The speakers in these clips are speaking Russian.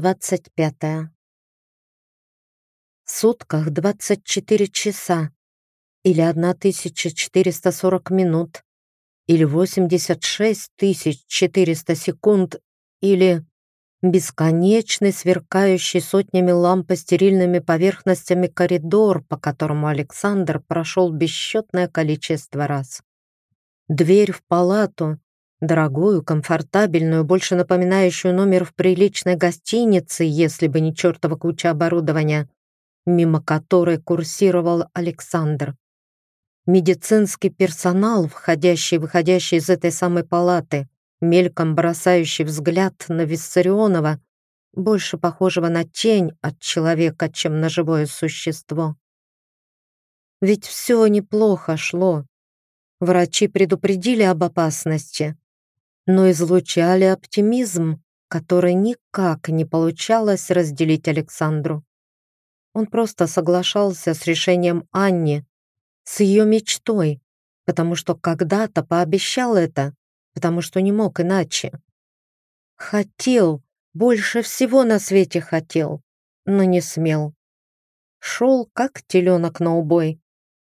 25. В сутках 24 часа, или 1440 минут, или 86 400 секунд, или бесконечный, сверкающий сотнями ламп по стерильными поверхностями коридор, по которому Александр прошел бесчетное количество раз. Дверь в палату, Дорогую, комфортабельную, больше напоминающую номер в приличной гостинице, если бы не чертова куча оборудования, мимо которой курсировал Александр. Медицинский персонал, входящий и выходящий из этой самой палаты, мельком бросающий взгляд на Виссарионова, больше похожего на тень от человека, чем на живое существо. Ведь все неплохо шло. Врачи предупредили об опасности, но излучали оптимизм, который никак не получалось разделить Александру. Он просто соглашался с решением Анни, с ее мечтой, потому что когда-то пообещал это, потому что не мог иначе. Хотел, больше всего на свете хотел, но не смел. Шел, как теленок на убой,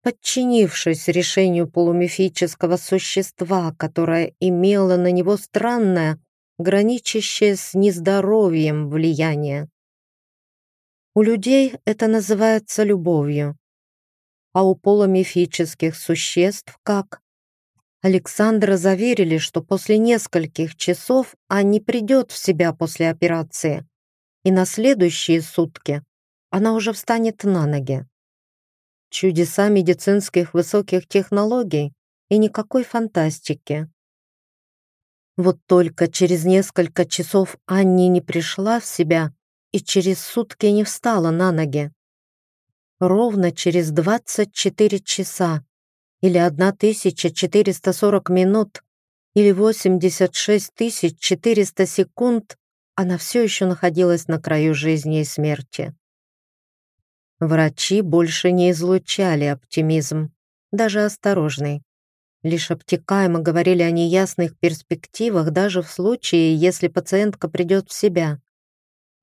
подчинившись решению полумифического существа, которое имело на него странное, граничащее с нездоровьем влияние. У людей это называется любовью, а у полумифических существ как? Александра заверили, что после нескольких часов Анни придет в себя после операции, и на следующие сутки она уже встанет на ноги чудеса медицинских высоких технологий и никакой фантастики. Вот только через несколько часов Анни не пришла в себя и через сутки не встала на ноги. Ровно через 24 часа или 1440 минут или 86 400 секунд она все еще находилась на краю жизни и смерти. Врачи больше не излучали оптимизм, даже осторожный. Лишь обтекаемо говорили о неясных перспективах даже в случае, если пациентка придет в себя,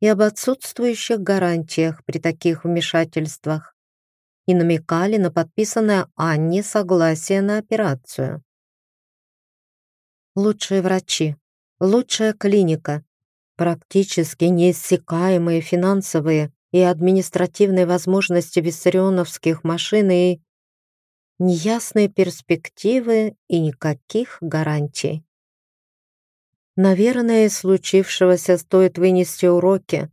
и об отсутствующих гарантиях при таких вмешательствах, и намекали на подписанное Анне согласие на операцию. Лучшие врачи, лучшая клиника, практически неиссякаемые финансовые и административной возможности виссарионовских машин и неясные перспективы и никаких гарантий. Наверное, из случившегося стоит вынести уроки.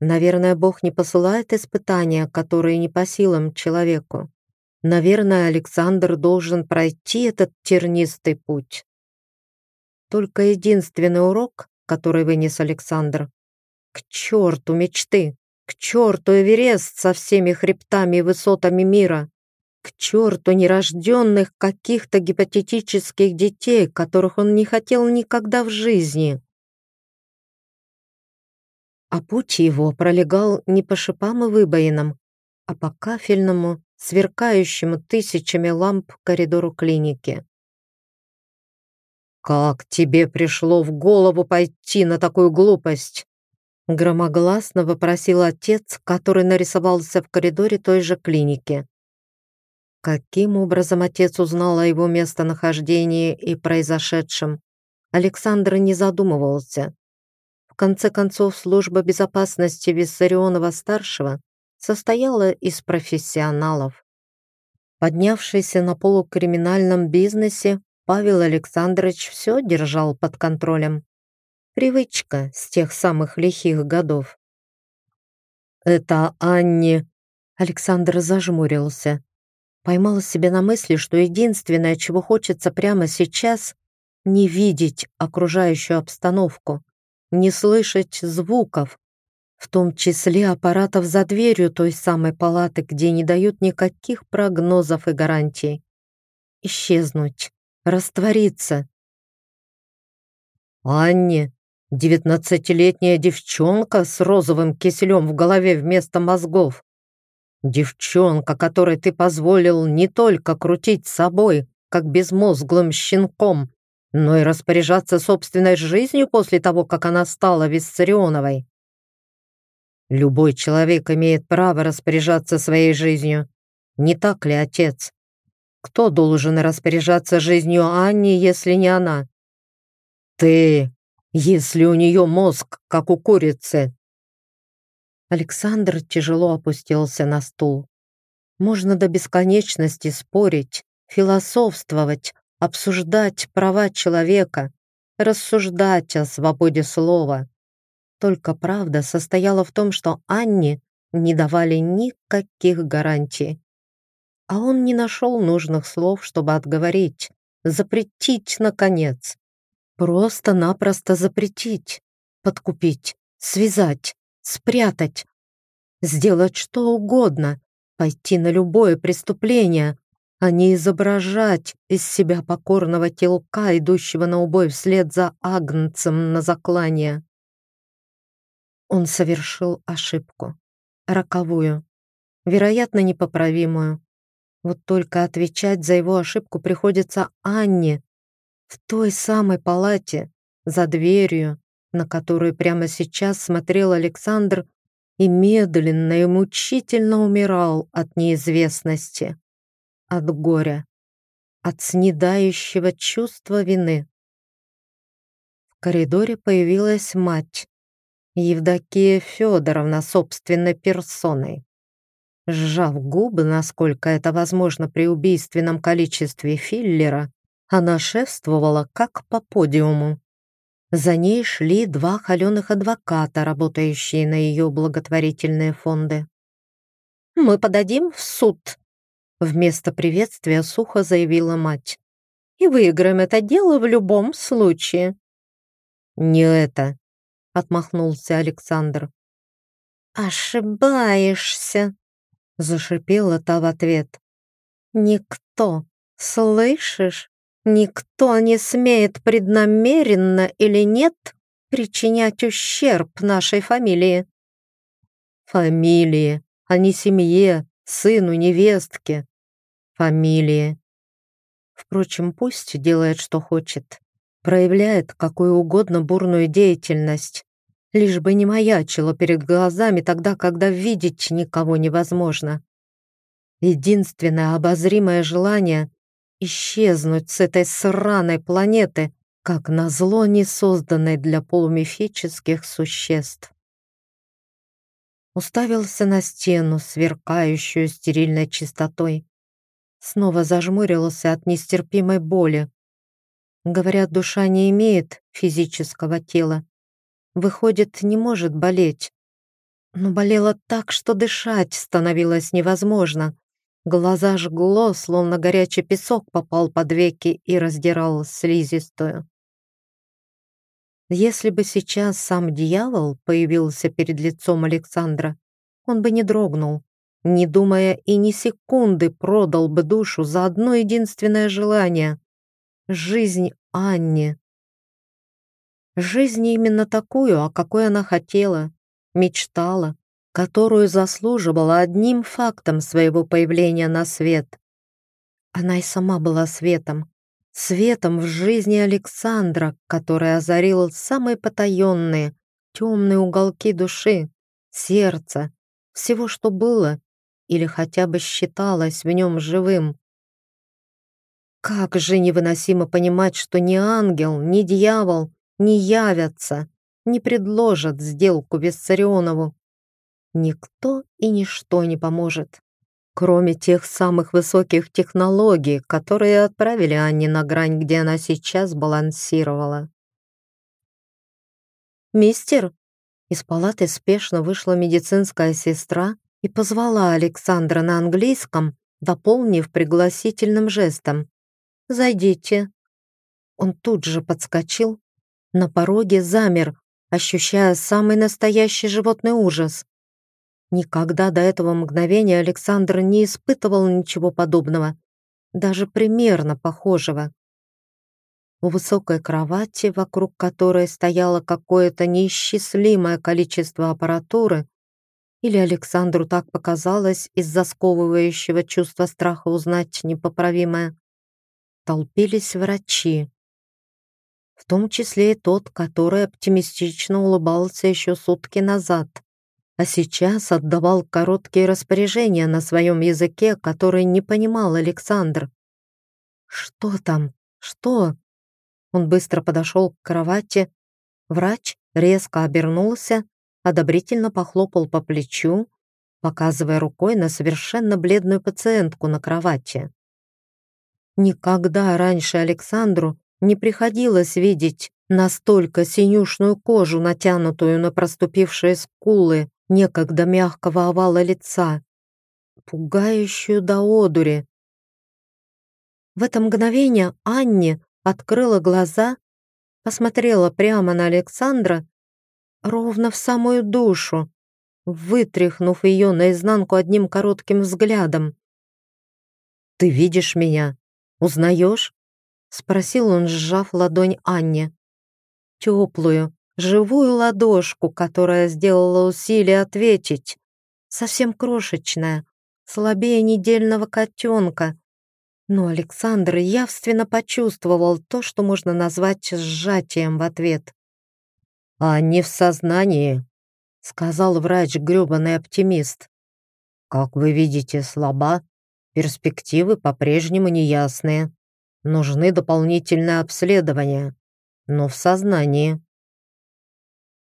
Наверное, Бог не посылает испытания, которые не по силам человеку. Наверное, Александр должен пройти этот тернистый путь. Только единственный урок, который вынес Александр. К черту мечты! К черту Эверест со всеми хребтами и высотами мира! К черту нерожденных каких-то гипотетических детей, которых он не хотел никогда в жизни! А путь его пролегал не по шипам и выбоинам, а по кафельному, сверкающему тысячами ламп коридору клиники. «Как тебе пришло в голову пойти на такую глупость?» Громогласно вопросил отец, который нарисовался в коридоре той же клиники. Каким образом отец узнал о его местонахождении и произошедшем, Александр не задумывался. В конце концов, служба безопасности Виссарионова-старшего состояла из профессионалов. Поднявшийся на полукриминальном бизнесе, Павел Александрович все держал под контролем. Привычка с тех самых лихих годов. «Это Анни...» Александр зажмурился. Поймал себя на мысли, что единственное, чего хочется прямо сейчас, не видеть окружающую обстановку, не слышать звуков, в том числе аппаратов за дверью той самой палаты, где не дают никаких прогнозов и гарантий. Исчезнуть, раствориться. «Анни!» Девятнадцатилетняя девчонка с розовым киселем в голове вместо мозгов. Девчонка, которой ты позволил не только крутить собой, как безмозглым щенком, но и распоряжаться собственной жизнью после того, как она стала Виссарионовой. Любой человек имеет право распоряжаться своей жизнью. Не так ли, отец? Кто должен распоряжаться жизнью Анни, если не она? Ты, если у нее мозг, как у курицы. Александр тяжело опустился на стул. Можно до бесконечности спорить, философствовать, обсуждать права человека, рассуждать о свободе слова. Только правда состояла в том, что Анне не давали никаких гарантий. А он не нашел нужных слов, чтобы отговорить, запретить, наконец. Просто-напросто запретить, подкупить, связать, спрятать, сделать что угодно, пойти на любое преступление, а не изображать из себя покорного телка, идущего на убой вслед за агнцем на заклание. Он совершил ошибку, роковую, вероятно, непоправимую. Вот только отвечать за его ошибку приходится Анне в той самой палате, за дверью, на которую прямо сейчас смотрел Александр и медленно и мучительно умирал от неизвестности от горя, от снедающего чувства вины. В коридоре появилась мать, Евдокия Федоровна собственной персоной. Сжав губы, насколько это возможно при убийственном количестве филлера, она шествовала как по подиуму. За ней шли два холеных адвоката, работающие на ее благотворительные фонды. «Мы подадим в суд», Вместо приветствия сухо заявила мать. «И выиграем это дело в любом случае». «Не это», — отмахнулся Александр. «Ошибаешься», — зашипела та в ответ. «Никто, слышишь, никто не смеет преднамеренно или нет причинять ущерб нашей фамилии». «Фамилии, а не семье, сыну, невестке фамилии. Впрочем, пусть делает, что хочет. Проявляет какую угодно бурную деятельность, лишь бы не маячило перед глазами тогда, когда видеть никого невозможно. Единственное обозримое желание — исчезнуть с этой сраной планеты, как назло не созданной для полумифических существ. Уставился на стену, сверкающую стерильной чистотой. Снова зажмурился от нестерпимой боли. Говорят, душа не имеет физического тела. Выходит, не может болеть. Но болело так, что дышать становилось невозможно. Глаза жгло, словно горячий песок попал под веки и раздирал слизистую. Если бы сейчас сам дьявол появился перед лицом Александра, он бы не дрогнул, не думая и ни секунды продал бы душу за одно единственное желание — жизнь Анне. Жизнь именно такую, о какой она хотела, мечтала, которую заслуживала одним фактом своего появления на свет. Она и сама была светом, светом в жизни Александра, который озарил самые потаенные, темные уголки души, сердца, всего, что было или хотя бы считалось в нем живым. Как же невыносимо понимать, что ни ангел, ни дьявол не явятся, не предложат сделку Виссарионову. Никто и ничто не поможет, кроме тех самых высоких технологий, которые отправили Анне на грань, где она сейчас балансировала. «Мистер?» Из палаты спешно вышла медицинская сестра и позвала Александра на английском, дополнив пригласительным жестом. «Зайдите». Он тут же подскочил, на пороге замер, ощущая самый настоящий животный ужас. Никогда до этого мгновения Александр не испытывал ничего подобного, даже примерно похожего. У высокой кровати, вокруг которой стояло какое-то неисчислимое количество аппаратуры, или Александру так показалось из-за сковывающего чувства страха узнать непоправимое. Толпились врачи. В том числе и тот, который оптимистично улыбался еще сутки назад. А сейчас отдавал короткие распоряжения на своем языке, который не понимал Александр. «Что там? Что?» Он быстро подошел к кровати. Врач резко обернулся, одобрительно похлопал по плечу, показывая рукой на совершенно бледную пациентку на кровати. Никогда раньше Александру не приходилось видеть настолько синюшную кожу, натянутую на проступившие скулы некогда мягкого овала лица, пугающую до одури. В это мгновение Анне открыла глаза, посмотрела прямо на Александра, ровно в самую душу, вытряхнув ее наизнанку одним коротким взглядом. «Ты видишь меня? Узнаешь?» — спросил он, сжав ладонь Анне. Теплую, живую ладошку, которая сделала усилие ответить. Совсем крошечная, слабее недельного котенка, но Александр явственно почувствовал то, что можно назвать сжатием в ответ. «А не в сознании», — сказал врач, грёбаный оптимист. «Как вы видите, слаба, перспективы по-прежнему неясные. Нужны дополнительные обследования, но в сознании».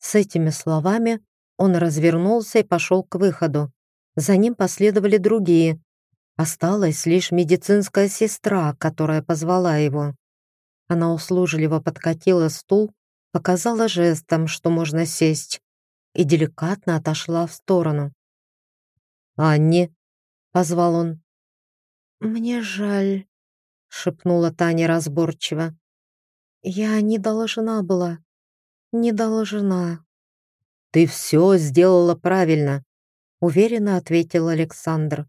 С этими словами он развернулся и пошел к выходу. За ним последовали другие, Осталась лишь медицинская сестра, которая позвала его. Она услужливо подкатила стул, показала жестом, что можно сесть, и деликатно отошла в сторону. «Анни!» — позвал он. «Мне жаль», — шепнула Таня разборчиво. «Я не должна была, не должна». «Ты все сделала правильно», — уверенно ответил Александр.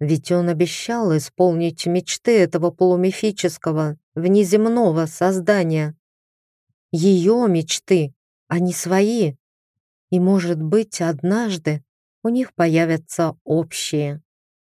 Ведь он обещал исполнить мечты этого полумифического, внеземного создания. Ее мечты, а не свои. И, может быть, однажды у них появятся общие.